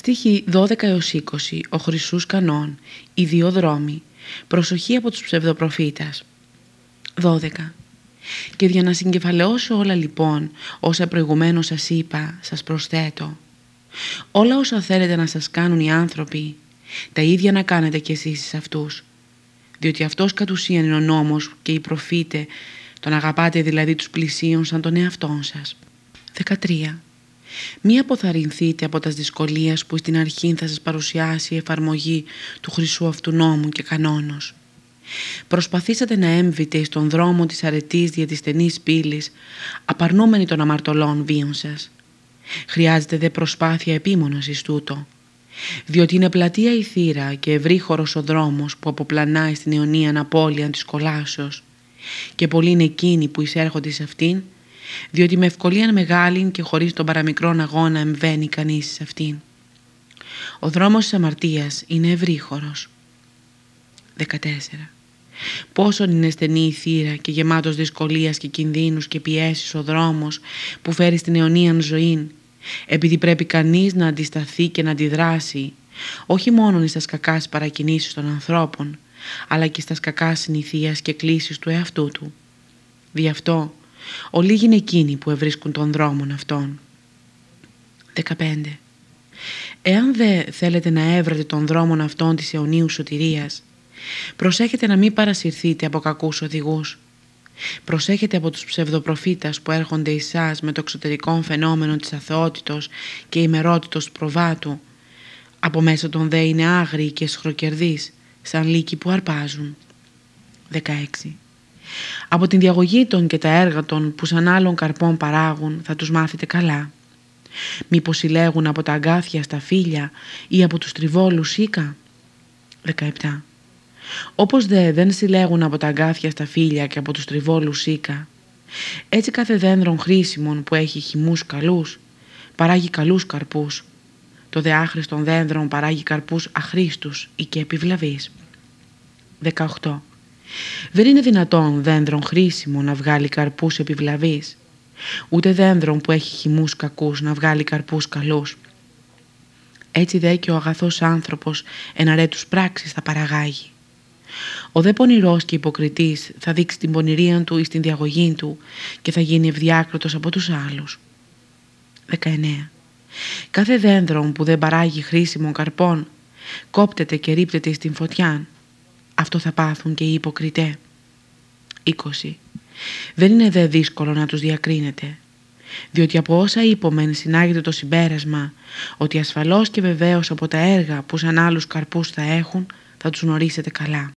Στοίχη 12 έως 20, ο Χρυσούς Κανόν, οι δύο δρόμοι, προσοχή από τους ψευδοπροφήτας. 12. Και για να συγκεφαλαιώσω όλα λοιπόν, όσα προηγουμένως σας είπα, σας προσθέτω. Όλα όσα θέλετε να σας κάνουν οι άνθρωποι, τα ίδια να κάνετε κι εσείς σε αυτούς. Διότι αυτός κατ' ουσίαν είναι ο νόμος και οι προφήτε, τον αγαπάτε δηλαδή τους πλησίων σαν τον εαυτόν σας. 13. Μη αποθαρρυνθείτε από τας δυσκολίες που στην αρχή θα σας παρουσιάσει η εφαρμογή του χρυσού αυτού νόμου και κανόνος. Προσπαθήσατε να έμβετε στον δρόμο της αρετής δια της στενής πύλης, απαρνούμενοι των αμαρτωλών βίων σας. Χρειάζεται δε προσπάθεια επίμονος εις τούτο, διότι είναι πλατεία η θύρα και ευρύχωρος ο δρόμος που αποπλανάει στην αιωνίαν απώλεια της κολάσεως και πολλοί είναι εκείνοι που εισέρχονται σε αυτήν διότι με ευκολία μεγάλη και χωρίς τον παραμικρόν αγώνα εμβαίνει κανείς σε αυτήν. Ο δρόμος της αμαρτίας είναι ευρύχωρος. 14. Πόσο είναι στενή η θύρα και γεμάτος δυσκολίας και κινδύνους και πιέσεις ο δρόμος που φέρει στην αιωνίαν ζωή, επειδή πρέπει κανείς να αντισταθεί και να αντιδράσει, όχι μόνο στα κακάς παρακινήσεις των ανθρώπων, αλλά και στα κακά συνηθίας και κλήσεις του εαυτού του. Δι' αυτό Ολίγοι είναι εκείνοι που ευρίσκουν τον δρόμον αυτόν. 15. Εάν δε θέλετε να έβρετε τον δρόμον αυτόν της αιωνίους σωτηρίας, προσέχετε να μην παρασυρθείτε από κακούς οδηγούς. Προσέχετε από τους ψευδοπροφήτας που έρχονται εις με το εξωτερικό φαινόμενο της αθωότητος και ημερότητος προβάτου. Από μέσα των δε είναι άγριοι και σχροκερδείς, σαν λύκοι που αρπάζουν. 16. Από την διαγωγή των και τα έργα των που σαν άλλων καρπών παράγουν θα τους μάθετε καλά. Μήπως συλλέγουν από τα αγκάθια στα φύλλα ή από τους τριβόλους σίκα. 17. Όπως δε δεν συλλέγουν από τα αγκάθια στα φύλλα και από τους τριβόλους σίκα, έτσι κάθε δέντρον χρήσιμον που έχει χυμούς καλούς, παράγει καλούς καρπούς. Το δε άχρηστον δέντρον παράγει καρπούς αχρήστους ή και επιβλαβείς. 18. Δεν είναι δυνατόν δέντρον χρήσιμο να βγάλει καρπούς επιβλαβείς, ούτε δέντρον που έχει χυμούς κακούς να βγάλει καρπούς καλούς. Έτσι δε και ο αγαθός άνθρωπος εναρέτους πράξεις θα παραγάγει. Ο δε πονηρός και υποκριτής θα δείξει την πονηρία του ή στην διαγωγή του και θα γίνει ευδιάκριτος από τους άλλους. 19. Κάθε δέντρο που δεν παράγει χρήσιμων καρπών κόπτεται και ρίπτεται στην φωτιά αυτό θα πάθουν και οι υποκριτέ. 20. Δεν είναι δε δύσκολο να τους διακρίνετε, διότι από όσα είπομεν συνάγεται το συμπέρασμα ότι ασφαλώς και βεβαίως από τα έργα που σαν άλλους καρπούς θα έχουν θα τους γνωρίσετε καλά.